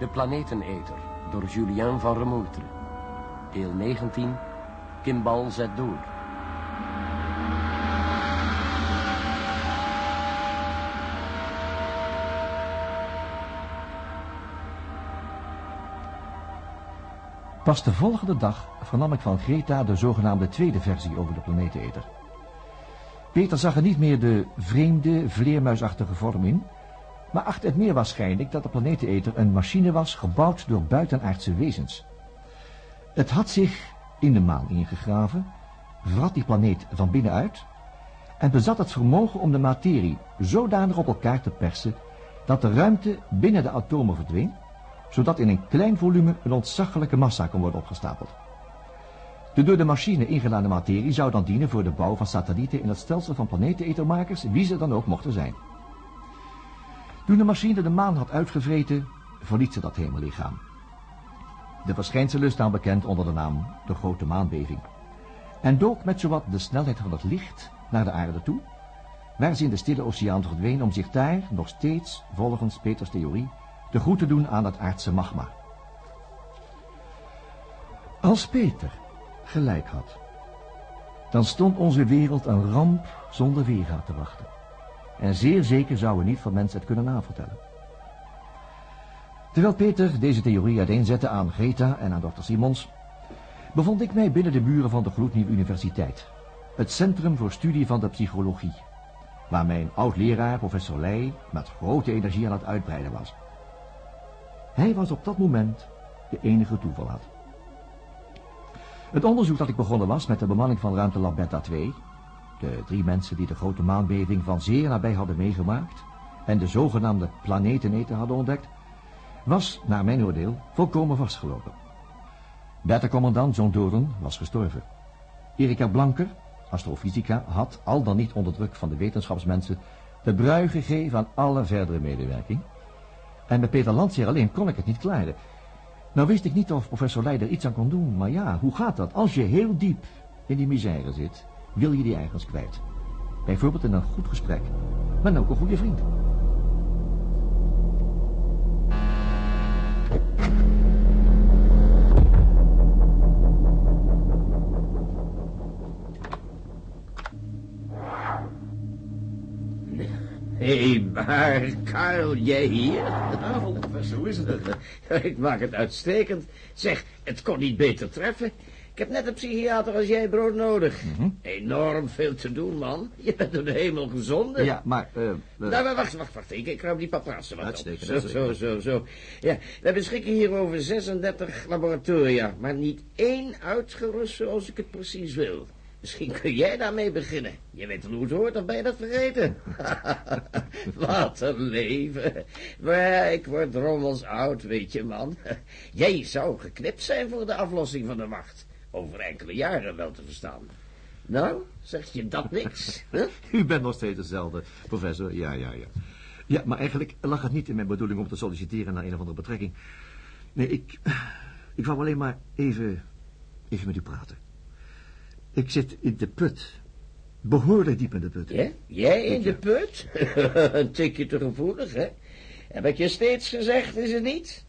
De Planeteneter door Julien van Remoetre. Deel 19. Kimbal zet door. Pas de volgende dag vernam ik van Greta de zogenaamde tweede versie over de planeteneter. Peter zag er niet meer de vreemde, vleermuisachtige vorm in, maar achtte het meer waarschijnlijk dat de planeteneter een machine was gebouwd door buitenaardse wezens. Het had zich in de maan ingegraven, vrat die planeet van binnenuit en bezat het vermogen om de materie zodanig op elkaar te persen dat de ruimte binnen de atomen verdween, zodat in een klein volume een ontzaglijke massa kon worden opgestapeld. De door de machine ingeladen materie zou dan dienen voor de bouw van satellieten in het stelsel van planetenetermakers, wie ze dan ook mochten zijn. Toen de machine de maan had uitgevreten, verliet ze dat hemellichaam. De verschijnselen staan bekend onder de naam de grote maanbeving. En dook met zowat de snelheid van het licht naar de aarde toe, waar ze in de stille oceaan verdween om zich daar nog steeds, volgens Peters theorie, te goed te doen aan het aardse magma. Als Peter gelijk had, dan stond onze wereld een ramp zonder weerga te wachten. En zeer zeker zou we niet van mensen het kunnen navertellen. Terwijl Peter deze theorie uiteenzette aan Greta en aan dokter Simons, bevond ik mij binnen de muren van de gloednieuwe universiteit, het Centrum voor Studie van de Psychologie, waar mijn oud-leraar, professor Leij, met grote energie aan het uitbreiden was. Hij was op dat moment de enige toeval had. Het onderzoek dat ik begonnen was met de bemanning van ruimtelab Beta 2, de drie mensen die de grote maanbeving van zeer nabij hadden meegemaakt en de zogenaamde planeteneter hadden ontdekt, was, naar mijn oordeel, volkomen vastgelopen. Beta-commandant John Doren was gestorven. Erika Blanker, astrofysica, had, al dan niet onder druk van de wetenschapsmensen, de brui gegeven aan alle verdere medewerking. En met Peter Landseer alleen kon ik het niet klaren. Nou wist ik niet of professor Leider iets aan kon doen, maar ja, hoe gaat dat? Als je heel diep in die misère zit, wil je die ergens kwijt. Bijvoorbeeld in een goed gesprek, maar ook een goede vriend. Hé, hey, maar, Karel, jij hier? Goedenavond, professor, hoe is het? Ik maak het uitstekend. Zeg, het kon niet beter treffen. Ik heb net een psychiater als jij brood nodig. Enorm veel te doen, man. Je bent door de hemel gezonden. Ja, maar... eh, Nou, maar wacht, wacht, wacht. Ik, ik ruim die paprassen wat Uitstekend, op. Zo, uitstekend. zo, zo, zo. Ja, we beschikken hier over 36 laboratoria, maar niet één uitgerust zoals ik het precies wil. Misschien kun jij daarmee beginnen. Je weet wel hoe het hoort, of ben je dat vergeten? Wat een leven. Maar ik word drommels oud, weet je, man. Jij zou geknipt zijn voor de aflossing van de wacht. Over enkele jaren wel te verstaan. Nou, zeg je dat niks? Huh? U bent nog steeds dezelfde, professor. Ja, ja, ja. Ja, maar eigenlijk lag het niet in mijn bedoeling om te solliciteren naar een of andere betrekking. Nee, ik... Ik wou alleen maar even... Even met u praten. Ik zit in de put. Behoorlijk diep in de put. Ja? Jij in de put? een tikje te gevoelig, hè? Heb ik je steeds gezegd, is het niet?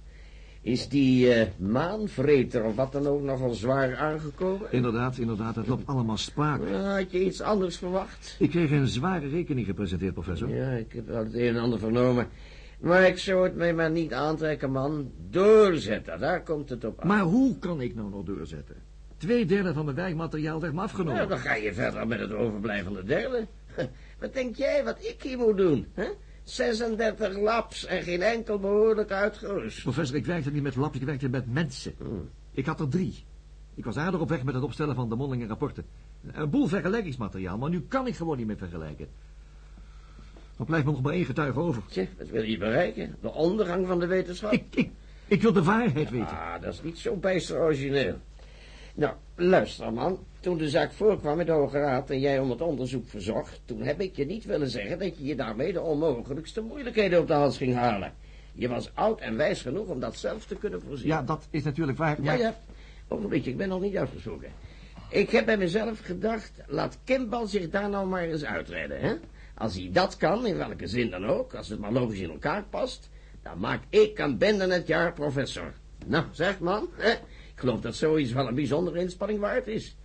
Is die eh, maanvreter of wat dan ook nogal zwaar aangekomen? Inderdaad, inderdaad. Het loopt allemaal spaak. Eh, Had je iets anders verwacht? Ik kreeg een zware rekening gepresenteerd, professor. Ja, ik heb al het een en ander vernomen. Maar ik zou het mij maar niet aantrekken, man. Doorzetten, daar komt het op aan. Maar hoe kan ik nou nog doorzetten? Twee derde van mijn werkmateriaal werd me afgenomen. Nou, dan ga je verder met het overblijvende derde. Wat denk jij wat ik hier moet doen? Hè? 36 labs en geen enkel behoorlijk uitgerust. Professor, ik werkte niet met labs, ik werkte met mensen. Hmm. Ik had er drie. Ik was aardig op weg met het opstellen van de mondelinge rapporten. Een boel vergelijkingsmateriaal, maar nu kan ik gewoon niet meer vergelijken. Er blijft me nog maar één getuige over. Tje, wat wil je bereiken? De ondergang van de wetenschap? Ik, ik, ik wil de waarheid weten. Ah, dat is niet zo bijster origineel. Nou, luister man. Toen de zaak voorkwam met de Hoge Raad en jij om het onderzoek verzocht... toen heb ik je niet willen zeggen dat je je daarmee de onmogelijkste moeilijkheden op de hals ging halen. Je was oud en wijs genoeg om dat zelf te kunnen voorzien. Ja, dat is natuurlijk waar, Ja, maar... ja. Ogenblikje, ik ben nog niet uitgesproken. Ik heb bij mezelf gedacht, laat Kimball zich daar nou maar eens uitredden, hè? Als hij dat kan, in welke zin dan ook, als het maar logisch in elkaar past, dan maak ik aan binnen het jaar professor. Nou, zeg man, hè? Geloof dat zoiets wel een bijzondere inspanning waard is.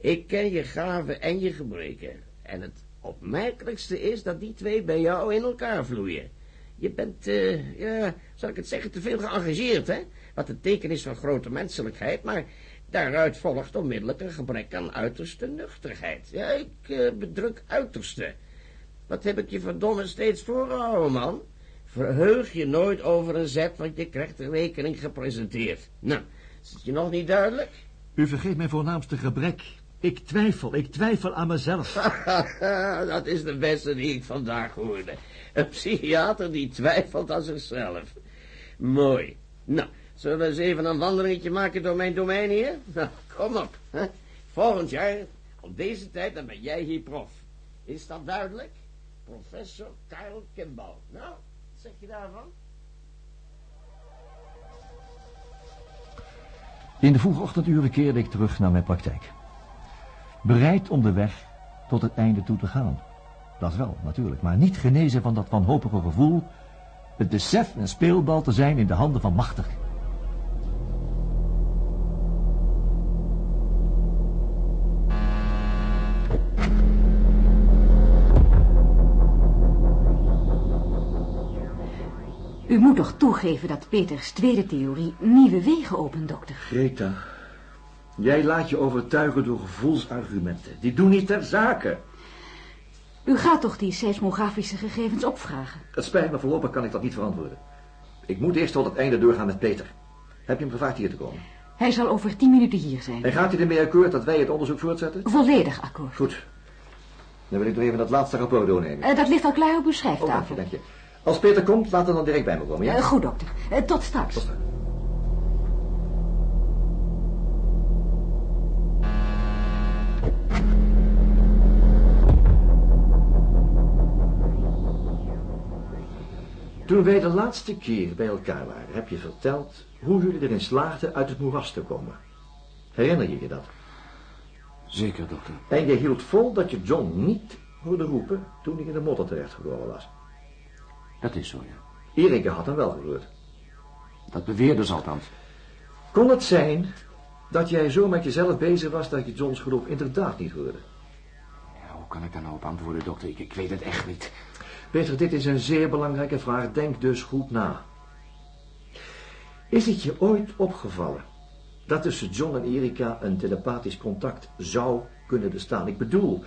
Ik ken je gaven en je gebreken. En het opmerkelijkste is dat die twee bij jou in elkaar vloeien. Je bent, uh, ja, zal ik het zeggen, te veel geëngageerd, hè? Wat een teken is van grote menselijkheid, maar daaruit volgt onmiddellijk een gebrek aan uiterste nuchterheid. Ja, ik uh, bedruk uiterste. Wat heb ik je verdomme steeds voorgehouden, man? Verheug je nooit over een zet, want je krijgt de rekening gepresenteerd. Nou, is het je nog niet duidelijk? U vergeet mijn voornaamste gebrek. Ik twijfel, ik twijfel aan mezelf. dat is de beste die ik vandaag hoorde. Een psychiater die twijfelt aan zichzelf. Mooi. Nou, zullen we eens even een wandelingetje maken door mijn domein hier? Nou, kom op. Hè? Volgend jaar, op deze tijd, dan ben jij hier prof. Is dat duidelijk? Professor Karel Kimball. Nou, wat zeg je daarvan? In de vroege ochtenduren keerde ik terug naar mijn praktijk. Bereid om de weg tot het einde toe te gaan. Dat wel, natuurlijk, maar niet genezen van dat wanhopige gevoel... het besef een speelbal te zijn in de handen van machtig. U moet toch toegeven dat Peters tweede theorie nieuwe wegen opent, dokter? Greta, jij laat je overtuigen door gevoelsargumenten. Die doen niet ter zake. U gaat toch die seismografische gegevens opvragen? Het spijt me, voorlopig kan ik dat niet verantwoorden. Ik moet eerst tot het einde doorgaan met Peter. Heb je hem gevraagd hier te komen? Hij zal over tien minuten hier zijn. En gaat hij ermee akkoord dat wij het onderzoek voortzetten? Volledig akkoord. Goed. Dan wil ik nog even dat laatste rapport doornemen. Uh, dat ligt al klaar op uw Oh, dank je, schrijftafel. dank je. Als Peter komt, laat hem dan direct bij me komen, ja? Eh, goed, dokter. Eh, tot straks. Tot straks. Toen wij de laatste keer bij elkaar waren, heb je verteld hoe jullie erin slaagden uit het moeras te komen. Herinner je je dat? Zeker, dokter. En je hield vol dat je John niet hoorde roepen toen hij in de modder terechtgekomen was. Dat is zo, ja. Erika had hem wel gehoord. Dat beweerde ze althans. Kon het zijn dat jij zo met jezelf bezig was dat je Johns geloof inderdaad niet hoorde? Ja, hoe kan ik daar nou op antwoorden, dokter? Ik, ik weet het echt niet. Peter, dit is een zeer belangrijke vraag. Denk dus goed na. Is het je ooit opgevallen dat tussen John en Erika een telepathisch contact zou kunnen bestaan? Ik bedoel,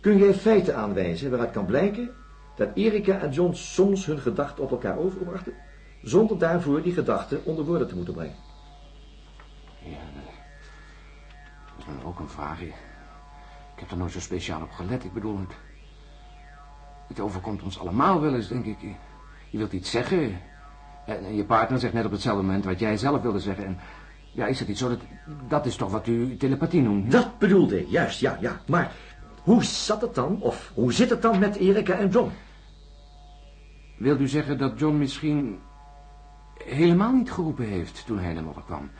kun jij feiten aanwijzen waaruit kan blijken dat Erika en John soms hun gedachten op elkaar overbrachten, zonder daarvoor die gedachten onder woorden te moeten brengen? Ja, dat is dan ook een vraag. Ik heb er nooit zo speciaal op gelet. Ik bedoel, het, het overkomt ons allemaal wel eens, denk ik. Je wilt iets zeggen en, je partner zegt net op hetzelfde moment wat jij zelf wilde zeggen. En ja, is het niet zo dat... Dat is toch wat u telepathie noemt? Dat bedoelde ik, juist, ja, ja. Maar hoe zat het dan, of hoe zit het dan met Erika en John? Wilt u zeggen dat John misschien helemaal niet geroepen heeft toen hij de modder kwam?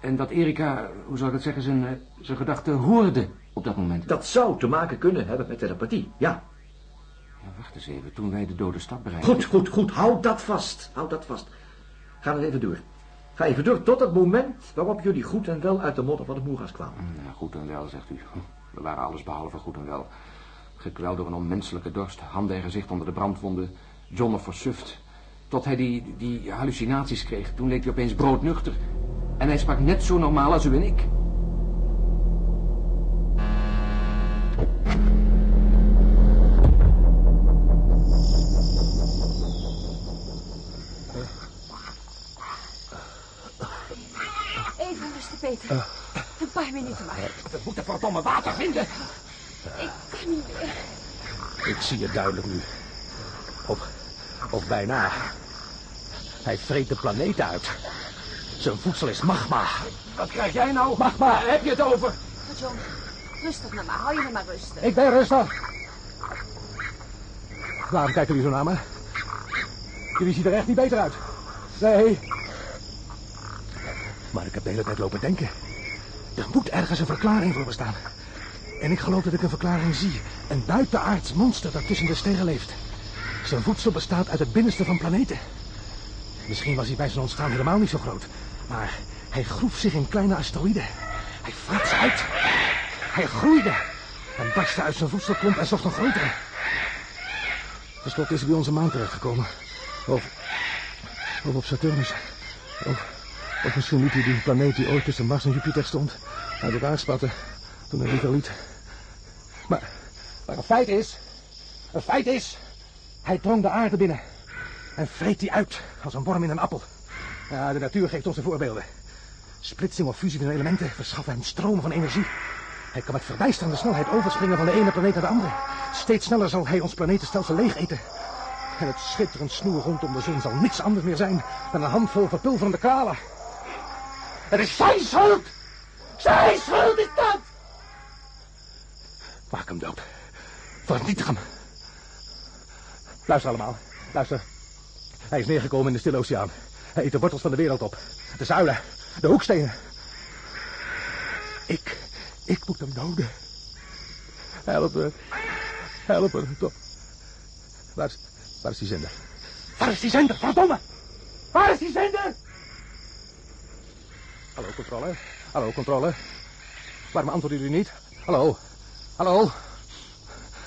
En dat Erika, hoe zou ik het zeggen, zijn, eh, zijn gedachten hoorde op dat moment? Dat zou te maken kunnen hebben met telepathie, ja. Ja, wacht eens even, toen wij de dode stad bereikten... Goed, goed, goed. Houd dat vast. Houd dat vast. Ga nog even door. Ga even door tot het moment waarop jullie goed en wel uit de modder van het moeras kwamen. Ja, goed en wel, zegt u. We waren alles behalve goed en wel. Gekweld door een onmenselijke dorst, handen en gezicht onder de brandwonden. John nog versuft. Tot hij die, die hallucinaties kreeg. Toen leek hij opeens broodnuchter. En hij sprak net zo normaal als u en ik. Even rusten, Peter. Een paar minuten maar. We moeten verdomme water vinden. Ik kan niet meer. Ik zie het duidelijk nu. Of, of bijna. Hij vreet de planeet uit. Zijn voedsel is magma. Wat krijg jij nou? Magma. Waar heb je het over? John, rustig nou maar. Hou je nou maar rustig. Ik ben rustig. Waarom kijken jullie zo naar me? Jullie zien er echt niet beter uit. Nee. Maar ik heb de hele tijd lopen denken. Er moet ergens een verklaring voor bestaan. En ik geloof dat ik een verklaring zie. Een buitenaards monster dat tussen de sterren leeft. Zijn voedsel bestaat uit het binnenste van planeten. Misschien was hij bij zijn ontstaan helemaal niet zo groot. Maar hij groef zich in kleine asteroïden. Hij vrat ze uit. Hij groeide. En barstte uit zijn voedselklomp en zocht een grotere. Ten slotte is hij bij onze maan terechtgekomen. Of, of op Saturnus. Of, of misschien liet hij die planeet die ooit tussen Mars en Jupiter stond... uit elkaar spatten toen hij die verliet. Maar, maar een feit is... Een feit is... Hij drong de aarde binnen. En vreet die uit als een worm in een appel. Ja, de natuur geeft ons de voorbeelden. Splitsing of fusie van elementen verschaffen hem stromen van energie. Hij kan met verbijsterende snelheid overspringen van de ene planeet naar de andere. Steeds sneller zal hij ons planetenstelsel leeg eten. En het schitterend snoer rondom de zon zal niks anders meer zijn dan een handvol verpulverende kralen. Het is zijn schuld! Zijn schuld is dat! Maak hem dood. Vernietig hem. Luister allemaal. Luister. Hij is neergekomen in de Stille Oceaan. Hij eet de wortels van de wereld op. De zuilen. De hoekstenen. Ik. Ik moet hem doden. Help me. Help me. Waar is, waar is die zender? Waar is die zender? Verdomme! Waar is die zender? Hallo, controle. Hallo, controle. Waarom antwoorden jullie niet? Hallo. Hallo.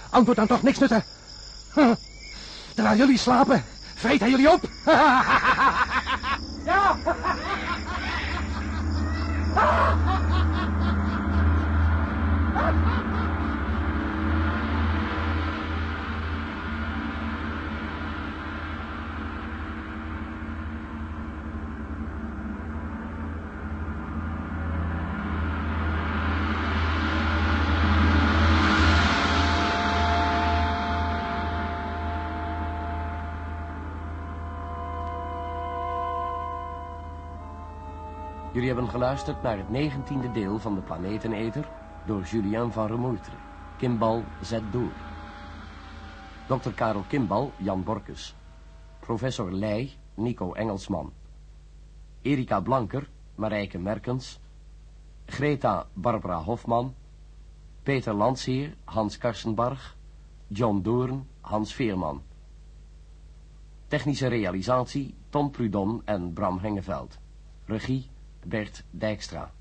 Antwoord dan toch niks nutten. Terwijl jullie slapen, vreet hij jullie op. ja! Jullie hebben geluisterd naar het negentiende deel van de Planeteneter door Julien van Remoetre. Kimbal zet door. Dr. Karel Kimbal, Jan Borkes. Professor Leij, Nico Engelsman. Erika Blanker, Marijke Merkens. Greta Barbara Hofman. Peter Landsheer, Hans Karsenbarg. John Doorn, Hans Veerman. Technische realisatie Tom Prudon en Bram Hengeveld. Regie Bert Dijkstra.